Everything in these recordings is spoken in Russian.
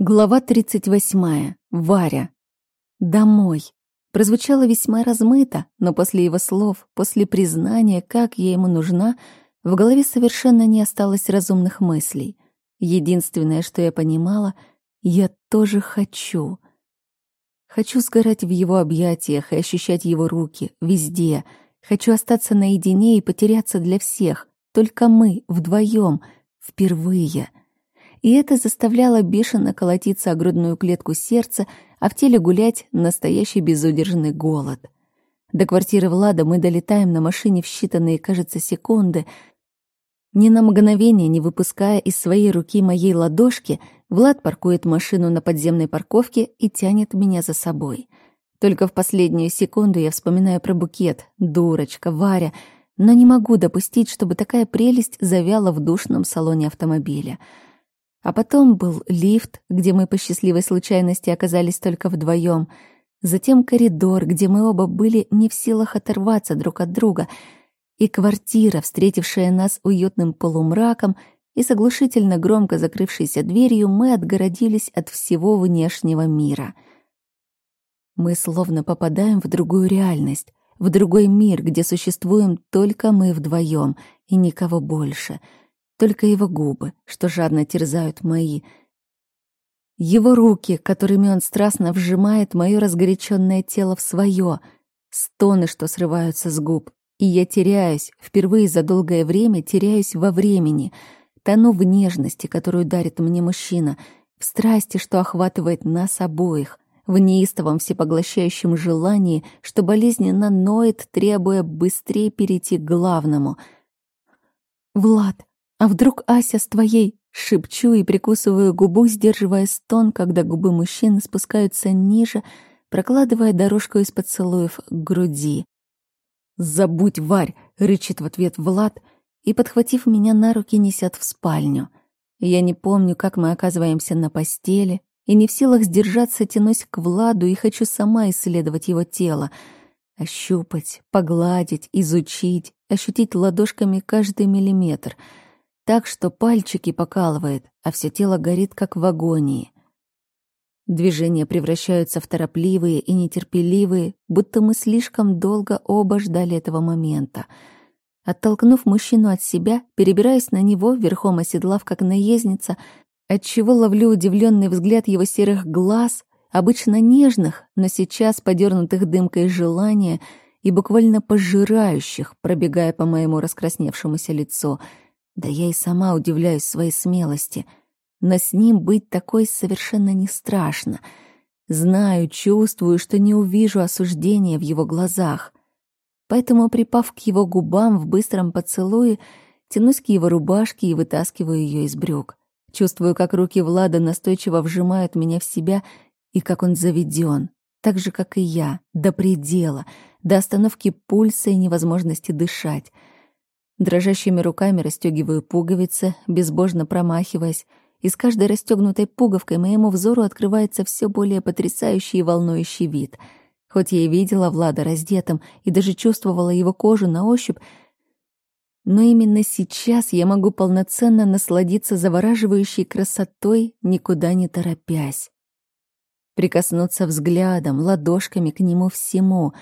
Глава 38. Варя. «Домой». Прозвучало весьма размыто, но после его слов, после признания, как я ему нужна, в голове совершенно не осталось разумных мыслей. Единственное, что я понимала, я тоже хочу. Хочу сгорать в его объятиях и ощущать его руки везде. Хочу остаться наедине и потеряться для всех. Только мы, вдвоем, впервые — и это заставляло бешено колотиться о грудную клетку сердца, а в теле гулять настоящий безудержный голод. До квартиры Влада мы долетаем на машине в считанные, кажется, секунды. Ни на мгновение не выпуская из своей руки моей ладошки, Влад паркует машину на подземной парковке и тянет меня за собой. Только в последнюю секунду я вспоминаю про букет, дурочка, Варя, но не могу допустить, чтобы такая прелесть завяла в душном салоне автомобиля — а потом был лифт, где мы по счастливой случайности оказались только вдвоем. Затем коридор, где мы оба были не в силах оторваться друг от друга. И квартира, встретившая нас уютным полумраком и с оглушительно громко закрывшейся дверью, мы отгородились от всего внешнего мира. Мы словно попадаем в другую реальность, в другой мир, где существуем только мы вдвоем и никого больше — только его губы, что жадно терзают мои. Его руки, которыми он страстно вжимает мое разгоряченное тело в свое, стоны, что срываются с губ. И я теряюсь, впервые за долгое время теряюсь во времени, тону в нежности, которую дарит мне мужчина, в страсти, что охватывает нас обоих, в неистовом всепоглощающем желании, что болезненно ноет, требуя быстрее перейти к главному. «Влад, а вдруг Ася с твоей? Шепчу и прикусываю губу, сдерживая стон, когда губы мужчины спускаются ниже, прокладывая дорожку из поцелуев к груди. «Забудь, Варь!» — рычит в ответ Влад и, подхватив меня на руки, несет в спальню. Я не помню, как мы оказываемся на постели, и не в силах сдержаться, тянусь к Владу и хочу сама исследовать его тело, ощупать, погладить, изучить, ощутить ладошками каждый миллиметр — так, что пальчики покалывает, а все тело горит, как в агонии. Движения превращаются в торопливые и нетерпеливые, будто мы слишком долго оба ждали этого момента. Оттолкнув мужчину от себя, перебираясь на него, верхом оседлав, как наездница, отчего ловлю удивленный взгляд его серых глаз, обычно нежных, но сейчас подернутых дымкой желания и буквально пожирающих, пробегая по моему раскрасневшемуся лицу — да я и сама удивляюсь своей смелости. Но с ним быть такой совершенно не страшно. Знаю, чувствую, что не увижу осуждения в его глазах. Поэтому, припав к его губам в быстром поцелуе, тянусь к его рубашке и вытаскиваю ее из брюк. Чувствую, как руки Влада настойчиво вжимают меня в себя и как он заведен, так же, как и я, до предела, до остановки пульса и невозможности дышать — Дрожащими руками расстегиваю пуговицы, безбожно промахиваясь, и с каждой расстегнутой пуговкой моему взору открывается все более потрясающий и волнующий вид. Хоть я и видела Влада раздетым и даже чувствовала его кожу на ощупь, но именно сейчас я могу полноценно насладиться завораживающей красотой, никуда не торопясь. Прикоснуться взглядом, ладошками к нему всему,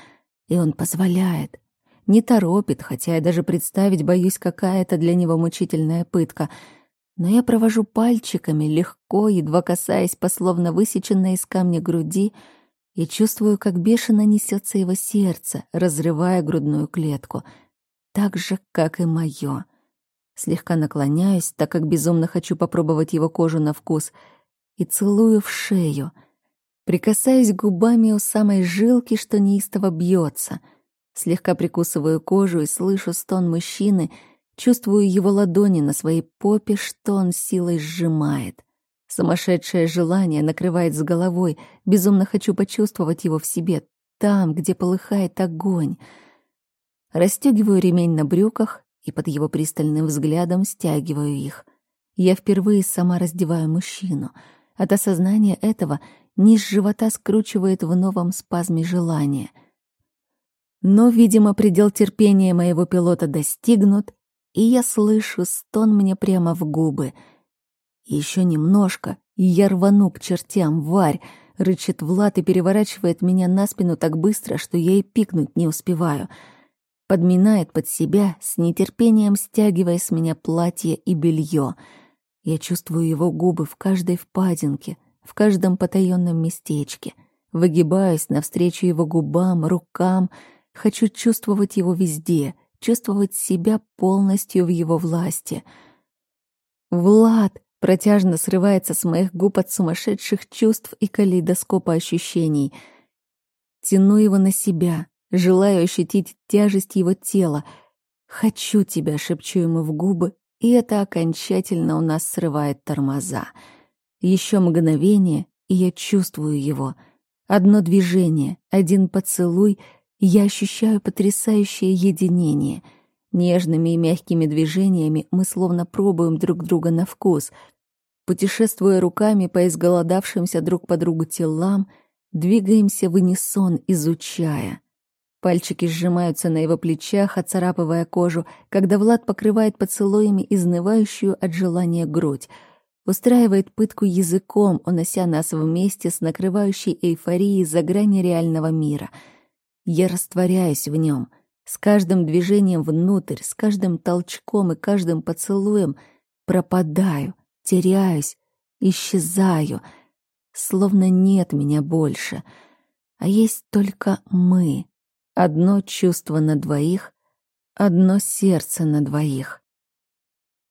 и он позволяет не торопит, хотя я даже представить боюсь, какая это для него мучительная пытка. Но я провожу пальчиками, легко, едва касаясь по словно высеченной из камня груди, и чувствую, как бешено несется его сердце, разрывая грудную клетку, так же, как и мое. Слегка наклоняюсь, так как безумно хочу попробовать его кожу на вкус, и целую в шею, прикасаясь губами у самой жилки, что неистово бьется — Слегка прикусываю кожу и слышу стон мужчины, чувствую его ладони на своей попе, что он силой сжимает. Сумасшедшее желание накрывает с головой, безумно хочу почувствовать его в себе, там, где полыхает огонь. Растёгиваю ремень на брюках и под его пристальным взглядом стягиваю их. Я впервые сама раздеваю мужчину. От осознания этого низ живота скручивает в новом спазме желания — но, видимо, предел терпения моего пилота достигнут, и я слышу стон мне прямо в губы. Еще немножко, я рвану к чертям, Варь, рычит Влад и переворачивает меня на спину так быстро, что я и пикнуть не успеваю. Подминает под себя, с нетерпением стягивая с меня платье и белье. Я чувствую его губы в каждой впадинке, в каждом потаенном местечке. Выгибаюсь навстречу его губам, рукам, хочу чувствовать его везде, чувствовать себя полностью в его власти. «Влад!» — протяжно срывается с моих губ от сумасшедших чувств и калейдоскопа ощущений. Тяну его на себя, желаю ощутить тяжесть его тела. «Хочу тебя!» — шепчу ему в губы, и это окончательно у нас срывает тормоза. Еще мгновение, и я чувствую его. Одно движение, один поцелуй, я ощущаю потрясающее единение. Нежными и мягкими движениями мы словно пробуем друг друга на вкус. Путешествуя руками по изголодавшимся друг по другу телам, двигаемся в унисон, изучая. Пальчики сжимаются на его плечах, оцарапывая кожу, когда Влад покрывает поцелуями изнывающую от желания грудь — устраивает пытку языком, унося нас вместе с накрывающей эйфорией за грани реального мира. Я растворяюсь в нем, с каждым движением внутрь, с каждым толчком и каждым поцелуем пропадаю, теряюсь, исчезаю, словно нет меня больше, а есть только мы, одно чувство на двоих, одно сердце на двоих.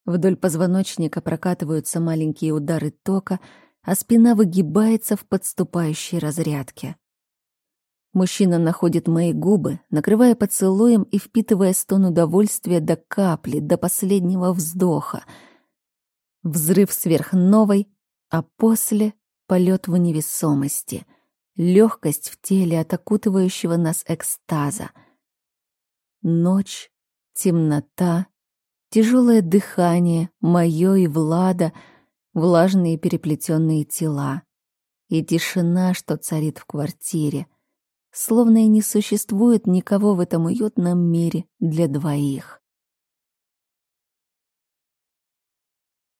Вдоль позвоночника прокатываются маленькие удары тока, а спина выгибается в подступающей разрядке. Мужчина находит мои губы, накрывая поцелуем и впитывая стон удовольствия до капли, до последнего вздоха. Взрыв сверхновой, а после — полет в невесомости, легкость в теле от окутывающего нас экстаза. Ночь, темнота, Тяжелое дыхание, мое и Влада, влажные переплетенные тела. И тишина, что царит в квартире. Словно и не существует никого в этом уютном мире для двоих.